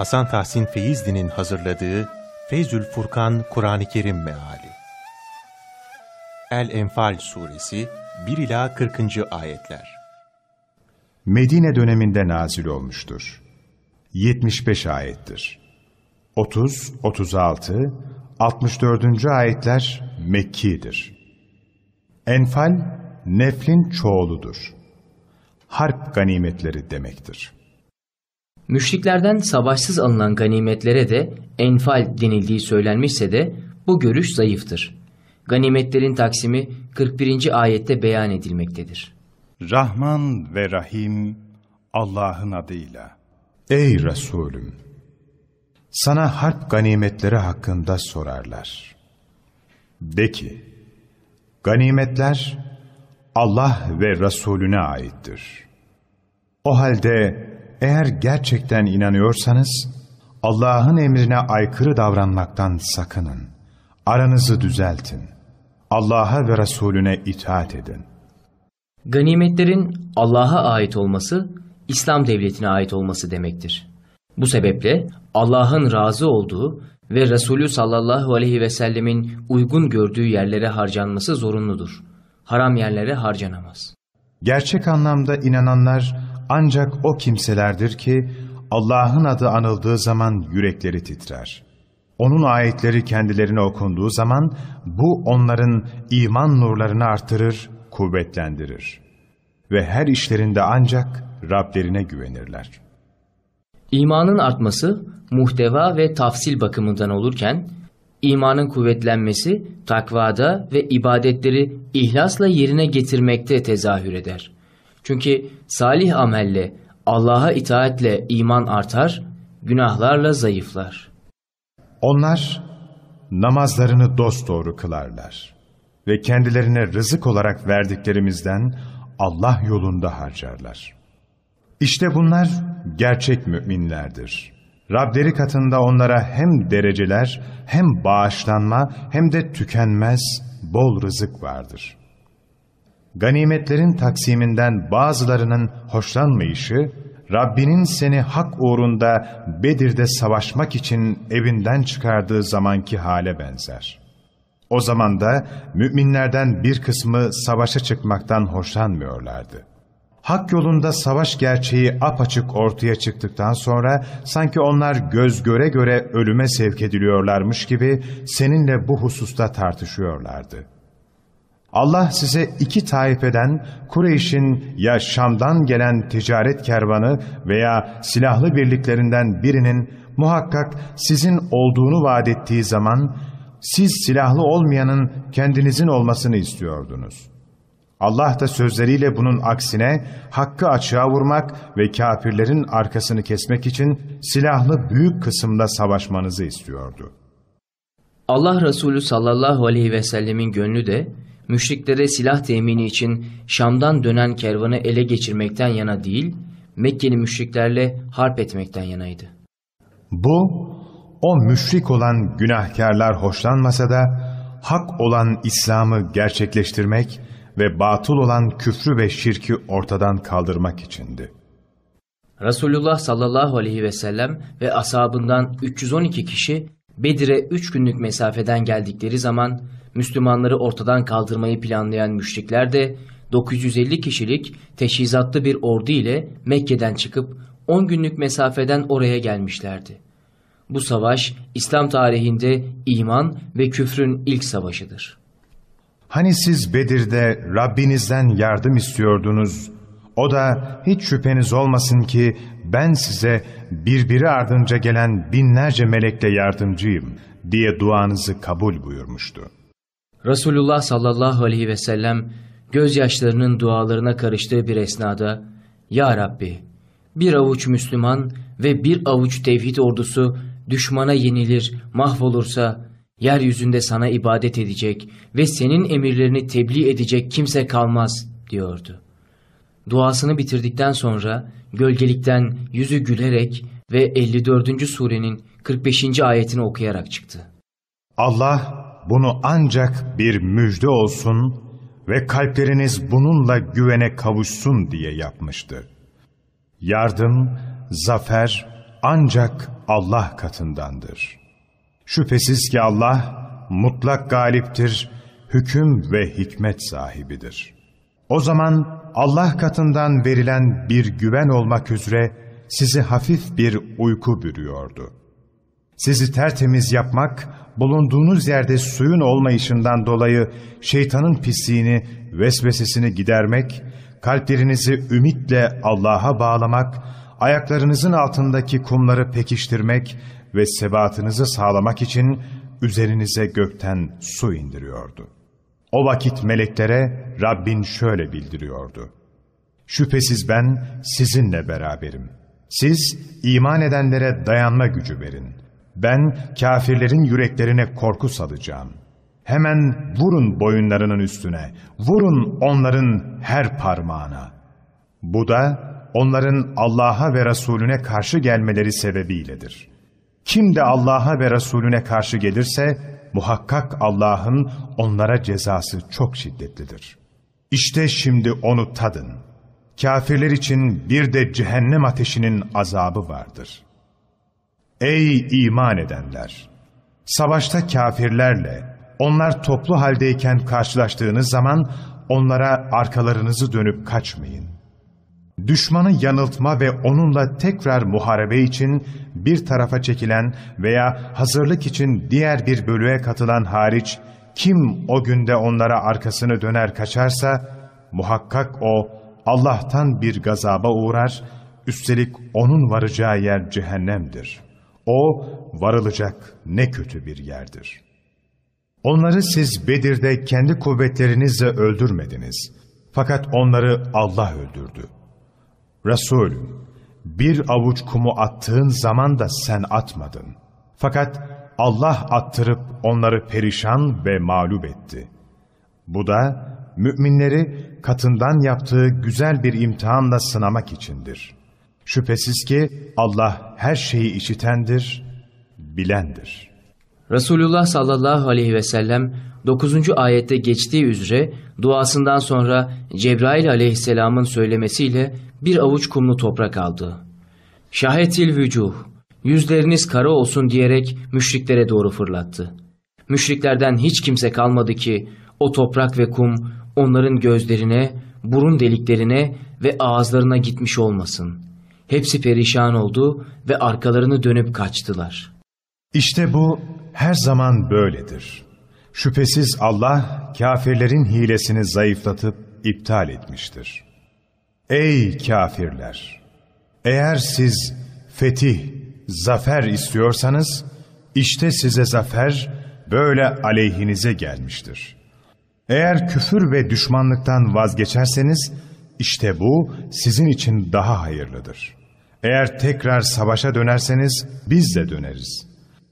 Hasan Tahsin Feyzli'nin hazırladığı Feyzül Furkan Kur'an-ı Kerim Meali El-Enfal Suresi 1 ila 40. ayetler. Medine döneminde nazil olmuştur. 75 ayettir. 30, 36, 64. ayetler Mekki'dir. Enfal, neflin çoğuludur. Harp ganimetleri demektir. Müşriklerden savaşsız alınan ganimetlere de enfal denildiği söylenmişse de bu görüş zayıftır. Ganimetlerin taksimi 41. ayette beyan edilmektedir. Rahman ve Rahim Allah'ın adıyla. Ey Resulüm! Sana harp ganimetleri hakkında sorarlar. De ki, ganimetler Allah ve Resulüne aittir. O halde eğer gerçekten inanıyorsanız, Allah'ın emrine aykırı davranmaktan sakının. Aranızı düzeltin. Allah'a ve Resulüne itaat edin. Ganimetlerin Allah'a ait olması, İslam devletine ait olması demektir. Bu sebeple Allah'ın razı olduğu ve Resulü sallallahu aleyhi ve sellemin uygun gördüğü yerlere harcanması zorunludur. Haram yerlere harcanamaz. Gerçek anlamda inananlar ancak o kimselerdir ki Allah'ın adı anıldığı zaman yürekleri titrer. Onun ayetleri kendilerine okunduğu zaman bu onların iman nurlarını artırır, kuvvetlendirir. Ve her işlerinde ancak Rablerine güvenirler. İmanın artması muhteva ve tafsil bakımından olurken, imanın kuvvetlenmesi takvada ve ibadetleri ihlasla yerine getirmekte tezahür eder. Çünkü salih amelle, Allah'a itaatle iman artar, günahlarla zayıflar. Onlar namazlarını dosdoğru kılarlar ve kendilerine rızık olarak verdiklerimizden Allah yolunda harcarlar. İşte bunlar gerçek müminlerdir. Rableri katında onlara hem dereceler hem bağışlanma hem de tükenmez bol rızık vardır. Ganimetlerin taksiminden bazılarının hoşlanmayışı, Rabbinin seni hak uğrunda Bedir'de savaşmak için evinden çıkardığı zamanki hale benzer. O zaman da müminlerden bir kısmı savaşa çıkmaktan hoşlanmıyorlardı. Hak yolunda savaş gerçeği apaçık ortaya çıktıktan sonra sanki onlar göz göre göre ölüme sevk ediliyorlarmış gibi seninle bu hususta tartışıyorlardı. Allah size iki taifeden Kureyş'in ya Şam'dan gelen ticaret kervanı veya silahlı birliklerinden birinin muhakkak sizin olduğunu vaat ettiği zaman siz silahlı olmayanın kendinizin olmasını istiyordunuz. Allah da sözleriyle bunun aksine hakkı açığa vurmak ve kafirlerin arkasını kesmek için silahlı büyük kısımda savaşmanızı istiyordu. Allah Resulü sallallahu aleyhi ve sellemin gönlü de müşriklere silah temini için Şam'dan dönen kervanı ele geçirmekten yana değil, Mekkeli müşriklerle harp etmekten yanaydı. Bu, o müşrik olan günahkarlar hoşlanmasa da, hak olan İslam'ı gerçekleştirmek ve batıl olan küfrü ve şirki ortadan kaldırmak içindi. Resulullah sallallahu aleyhi ve sellem ve ashabından 312 kişi Bedir'e 3 günlük mesafeden geldikleri zaman Müslümanları ortadan kaldırmayı planlayan müşrikler de 950 kişilik teşhizatlı bir ordu ile Mekke'den çıkıp 10 günlük mesafeden oraya gelmişlerdi. Bu savaş İslam tarihinde iman ve küfrün ilk savaşıdır. Hani siz Bedir'de Rabbinizden yardım istiyordunuz, o da hiç şüpheniz olmasın ki ben size birbiri ardınca gelen binlerce melekle yardımcıyım diye duanızı kabul buyurmuştu. Resulullah sallallahu aleyhi ve sellem gözyaşlarının dualarına karıştığı bir esnada Ya Rabbi bir avuç Müslüman ve bir avuç tevhid ordusu düşmana yenilir, mahvolursa yeryüzünde sana ibadet edecek ve senin emirlerini tebliğ edecek kimse kalmaz diyordu. Duasını bitirdikten sonra gölgelikten yüzü gülerek ve 54. surenin 45. ayetini okuyarak çıktı. Allah bunu ancak bir müjde olsun ve kalpleriniz bununla güvene kavuşsun diye yapmıştı. Yardım, zafer, ancak Allah katındandır. Şüphesiz ki Allah mutlak galiptir, hüküm ve hikmet sahibidir. O zaman Allah katından verilen bir güven olmak üzere sizi hafif bir uyku bürüyordu. Sizi tertemiz yapmak, bulunduğunuz yerde suyun olmayışından dolayı şeytanın pisliğini, vesvesesini gidermek, kalplerinizi ümitle Allah'a bağlamak, ayaklarınızın altındaki kumları pekiştirmek ve sebatınızı sağlamak için üzerinize gökten su indiriyordu. O vakit meleklere Rabbin şöyle bildiriyordu. Şüphesiz ben sizinle beraberim. Siz iman edenlere dayanma gücü verin. Ben kafirlerin yüreklerine korku salacağım. Hemen vurun boyunlarının üstüne, vurun onların her parmağına. Bu da onların Allah'a ve Resulüne karşı gelmeleri sebebiyledir. Kim de Allah'a ve Resulüne karşı gelirse, muhakkak Allah'ın onlara cezası çok şiddetlidir. İşte şimdi onu tadın. Kafirler için bir de cehennem ateşinin azabı vardır. Ey iman edenler! Savaşta kafirlerle, onlar toplu haldeyken karşılaştığınız zaman onlara arkalarınızı dönüp kaçmayın. Düşmanı yanıltma ve onunla tekrar muharebe için bir tarafa çekilen veya hazırlık için diğer bir bölüğe katılan hariç, kim o günde onlara arkasını döner kaçarsa, muhakkak o Allah'tan bir gazaba uğrar, üstelik onun varacağı yer cehennemdir. O varılacak ne kötü bir yerdir. Onları siz Bedir'de kendi kuvvetlerinizle öldürmediniz. Fakat onları Allah öldürdü. Resulüm, bir avuç kumu attığın zaman da sen atmadın. Fakat Allah attırıp onları perişan ve mağlup etti. Bu da müminleri katından yaptığı güzel bir imtihanla sınamak içindir. Şüphesiz ki Allah her şeyi işitendir, bilendir. Resulullah sallallahu aleyhi ve sellem 9. ayette geçtiği üzere duasından sonra Cebrail aleyhisselamın söylemesiyle bir avuç kumlu toprak aldı. Şahetil vücuh, yüzleriniz kara olsun diyerek müşriklere doğru fırlattı. Müşriklerden hiç kimse kalmadı ki o toprak ve kum onların gözlerine, burun deliklerine ve ağızlarına gitmiş olmasın. Hepsi perişan oldu ve arkalarını dönüp kaçtılar. İşte bu her zaman böyledir. Şüphesiz Allah kafirlerin hilesini zayıflatıp iptal etmiştir. Ey kafirler! Eğer siz fetih, zafer istiyorsanız, işte size zafer böyle aleyhinize gelmiştir. Eğer küfür ve düşmanlıktan vazgeçerseniz, işte bu sizin için daha hayırlıdır. Eğer tekrar savaşa dönerseniz, biz de döneriz.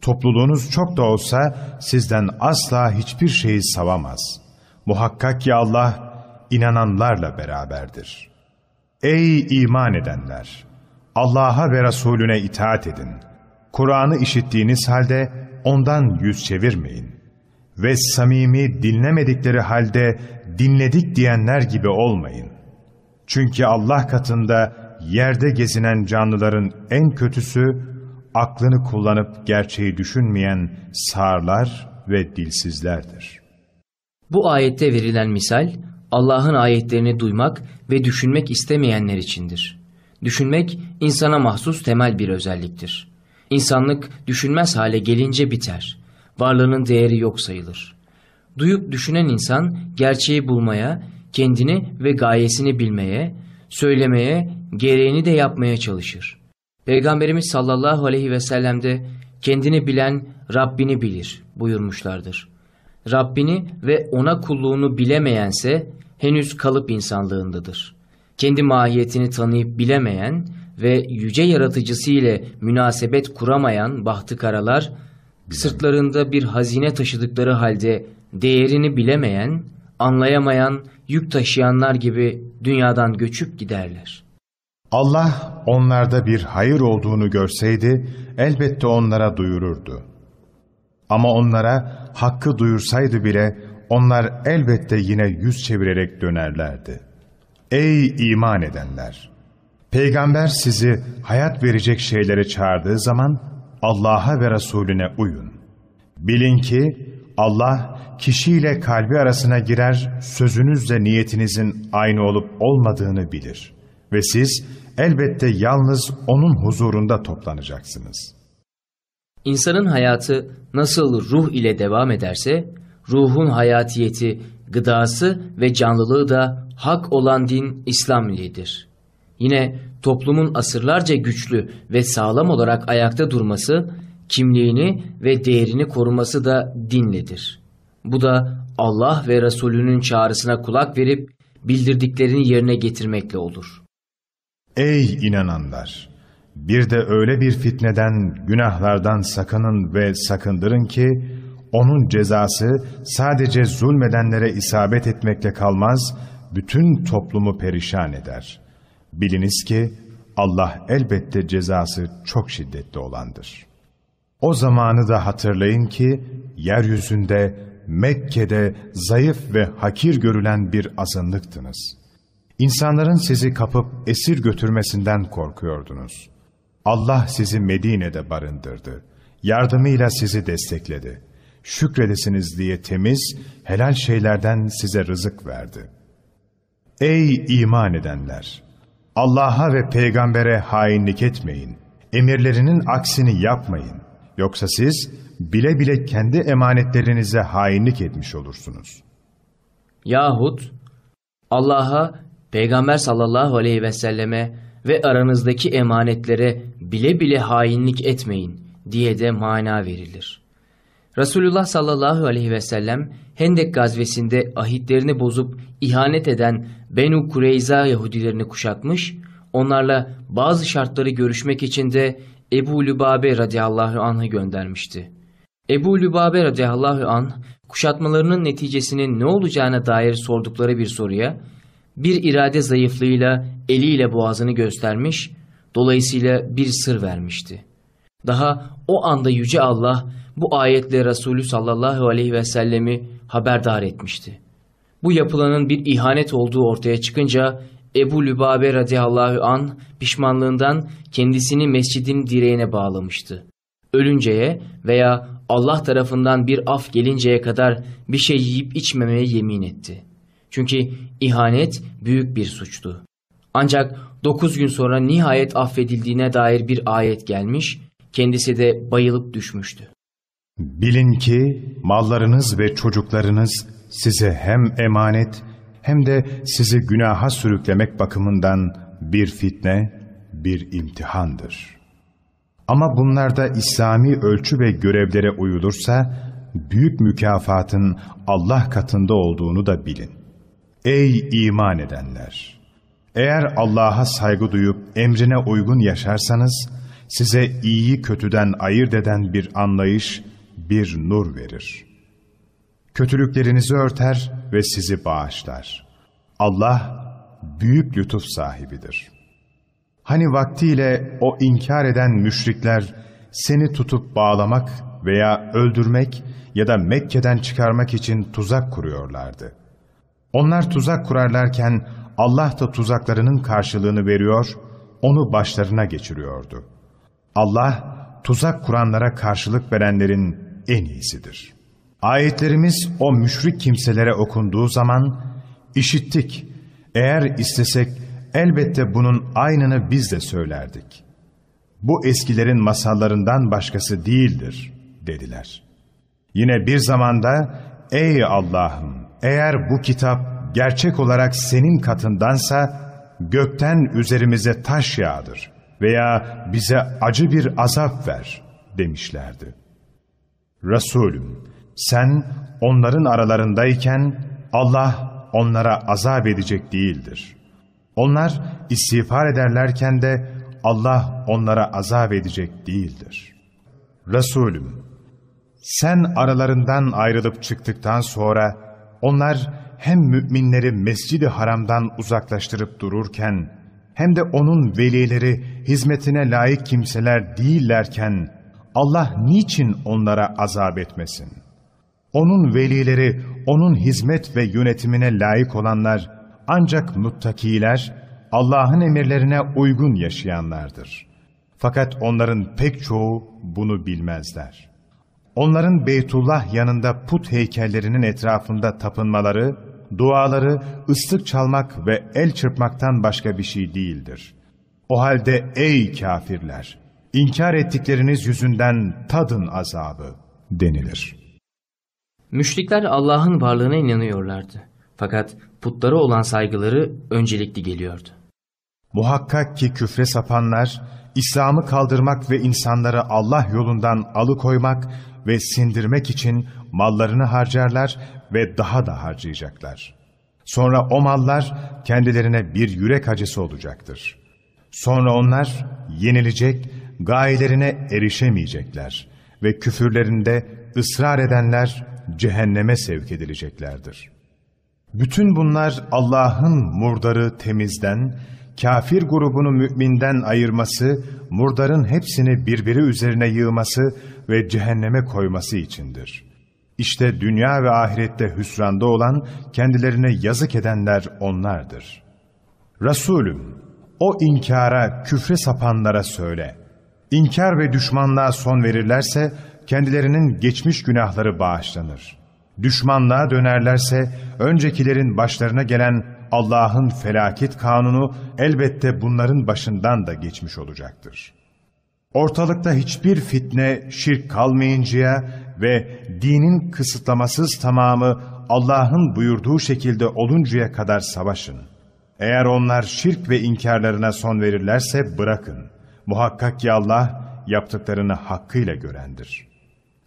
Topluluğunuz çok da olsa sizden asla hiçbir şeyi savamaz. Muhakkak ki Allah inananlarla beraberdir.'' Ey iman edenler! Allah'a ve Resulüne itaat edin. Kur'an'ı işittiğiniz halde ondan yüz çevirmeyin. Ve samimi dinlemedikleri halde dinledik diyenler gibi olmayın. Çünkü Allah katında yerde gezinen canlıların en kötüsü, aklını kullanıp gerçeği düşünmeyen sağırlar ve dilsizlerdir. Bu ayette verilen misal, Allah'ın ayetlerini duymak ve düşünmek istemeyenler içindir. Düşünmek insana mahsus temel bir özelliktir. İnsanlık düşünmez hale gelince biter. Varlığının değeri yok sayılır. Duyup düşünen insan gerçeği bulmaya, kendini ve gayesini bilmeye, söylemeye, gereğini de yapmaya çalışır. Peygamberimiz sallallahu aleyhi ve sellem de kendini bilen Rabbini bilir buyurmuşlardır. Rabbini ve ona kulluğunu bilemeyense henüz kalıp insanlığındadır. Kendi mahiyetini tanıyıp bilemeyen ve yüce yaratıcısı ile münasebet kuramayan bahtı karalar, sırtlarında bir hazine taşıdıkları halde değerini bilemeyen, anlayamayan, yük taşıyanlar gibi dünyadan göçüp giderler. Allah onlarda bir hayır olduğunu görseydi elbette onlara duyururdu. Ama onlara hakkı duyursaydı bile onlar elbette yine yüz çevirerek dönerlerdi. Ey iman edenler! Peygamber sizi hayat verecek şeylere çağırdığı zaman Allah'a ve Resulüne uyun. Bilin ki Allah kişiyle kalbi arasına girer, sözünüzle niyetinizin aynı olup olmadığını bilir. Ve siz elbette yalnız O'nun huzurunda toplanacaksınız. İnsanın hayatı nasıl ruh ile devam ederse, ruhun hayatiyeti, gıdası ve canlılığı da hak olan din İslam iledir. Yine toplumun asırlarca güçlü ve sağlam olarak ayakta durması, kimliğini ve değerini koruması da dinledir. Bu da Allah ve Resulünün çağrısına kulak verip bildirdiklerini yerine getirmekle olur. Ey inananlar! Bir de öyle bir fitneden, günahlardan sakının ve sakındırın ki, onun cezası sadece zulmedenlere isabet etmekle kalmaz, bütün toplumu perişan eder. Biliniz ki Allah elbette cezası çok şiddetli olandır. O zamanı da hatırlayın ki, yeryüzünde, Mekke'de zayıf ve hakir görülen bir azınlıktınız. İnsanların sizi kapıp esir götürmesinden korkuyordunuz. Allah sizi Medine'de barındırdı. Yardımıyla sizi destekledi. Şükredesiniz diye temiz, helal şeylerden size rızık verdi. Ey iman edenler! Allah'a ve peygambere hainlik etmeyin. Emirlerinin aksini yapmayın. Yoksa siz bile bile kendi emanetlerinize hainlik etmiş olursunuz. Yahut Allah'a, Peygamber sallallahu aleyhi ve selleme ve aranızdaki emanetlere bile bile hainlik etmeyin diye de mana verilir. Resulullah sallallahu aleyhi ve sellem Hendek gazvesinde ahitlerini bozup ihanet eden Benu Kureyza Yahudilerini kuşatmış, onlarla bazı şartları görüşmek için de Ebu Lübabe radıyallahu anh'ı göndermişti. Ebu Lübabe radıyallahu anh kuşatmalarının neticesinin ne olacağına dair sordukları bir soruya bir irade zayıflığıyla eliyle boğazını göstermiş, dolayısıyla bir sır vermişti. Daha o anda Yüce Allah bu ayetle Resulü sallallahu aleyhi ve sellemi haberdar etmişti. Bu yapılanın bir ihanet olduğu ortaya çıkınca Ebu Lübabe radıyallahu an pişmanlığından kendisini mescidin direğine bağlamıştı. Ölünceye veya Allah tarafından bir af gelinceye kadar bir şey yiyip içmemeye yemin etti. Çünkü ihanet büyük bir suçtu. Ancak dokuz gün sonra nihayet affedildiğine dair bir ayet gelmiş, kendisi de bayılıp düşmüştü. Bilin ki mallarınız ve çocuklarınız size hem emanet hem de sizi günaha sürüklemek bakımından bir fitne, bir imtihandır. Ama bunlarda İslami ölçü ve görevlere uyulursa, büyük mükafatın Allah katında olduğunu da bilin. Ey iman edenler! Eğer Allah'a saygı duyup emrine uygun yaşarsanız, size iyiyi kötüden ayırt eden bir anlayış, bir nur verir. Kötülüklerinizi örter ve sizi bağışlar. Allah büyük lütuf sahibidir. Hani vaktiyle o inkar eden müşrikler seni tutup bağlamak veya öldürmek ya da Mekke'den çıkarmak için tuzak kuruyorlardı. Onlar tuzak kurarlarken Allah da tuzaklarının karşılığını veriyor, onu başlarına geçiriyordu. Allah tuzak kuranlara karşılık verenlerin en iyisidir. Ayetlerimiz o müşrik kimselere okunduğu zaman işittik. Eğer istesek elbette bunun aynını biz de söylerdik. Bu eskilerin masallarından başkası değildir dediler. Yine bir zamanda ey Allah'ım eğer bu kitap gerçek olarak senin katındansa gökten üzerimize taş yağdır veya bize acı bir azap ver demişlerdi. Resulüm sen onların aralarındayken Allah onlara azap edecek değildir. Onlar istiğfar ederlerken de Allah onlara azap edecek değildir. Resulüm sen aralarından ayrılıp çıktıktan sonra onlar hem müminleri mescidi haramdan uzaklaştırıp dururken hem de onun velileri hizmetine layık kimseler değillerken Allah niçin onlara azap etmesin? Onun velileri, onun hizmet ve yönetimine layık olanlar ancak muttakiler, Allah'ın emirlerine uygun yaşayanlardır. Fakat onların pek çoğu bunu bilmezler. Onların Beytullah yanında put heykellerinin etrafında tapınmaları, duaları ıslık çalmak ve el çırpmaktan başka bir şey değildir. O halde ey kafirler! inkar ettikleriniz yüzünden tadın azabı denilir. Müşrikler Allah'ın varlığına inanıyorlardı. Fakat putlara olan saygıları öncelikli geliyordu. Muhakkak ki küfre sapanlar, İslam'ı kaldırmak ve insanları Allah yolundan alıkoymak ve sindirmek için mallarını harcarlar ve daha da harcayacaklar. Sonra o mallar kendilerine bir yürek acısı olacaktır. Sonra onlar yenilecek, gayelerine erişemeyecekler ve küfürlerinde ısrar edenler cehenneme sevk edileceklerdir. Bütün bunlar Allah'ın murdarı temizden, kafir grubunu müminden ayırması, murdarın hepsini birbiri üzerine yığması ve cehenneme koyması içindir. İşte dünya ve ahirette hüsranda olan, kendilerine yazık edenler onlardır. Resulüm, o inkara, küfre sapanlara söyle. İnkar ve düşmanlığa son verirlerse, kendilerinin geçmiş günahları bağışlanır. Düşmanlığa dönerlerse, öncekilerin başlarına gelen Allah'ın felaket kanunu elbette bunların başından da geçmiş olacaktır. Ortalıkta hiçbir fitne, şirk kalmayıncaya ve dinin kısıtlamasız tamamı Allah'ın buyurduğu şekilde oluncaya kadar savaşın. Eğer onlar şirk ve inkarlarına son verirlerse bırakın. Muhakkak ki Allah yaptıklarını hakkıyla görendir.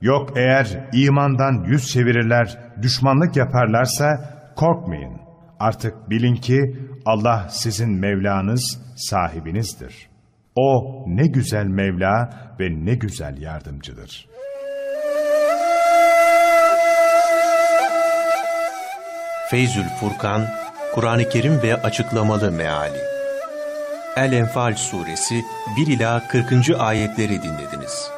Yok eğer imandan yüz çevirirler, düşmanlık yaparlarsa korkmayın. Artık bilin ki Allah sizin Mevlanız, sahibinizdir. O ne güzel Mevla ve ne güzel yardımcıdır. Feyzül Furkan, Kur'an-ı Kerim ve açıklamalı meali. El-Enfal suresi 1 ila 40. ayetleri dinlediniz.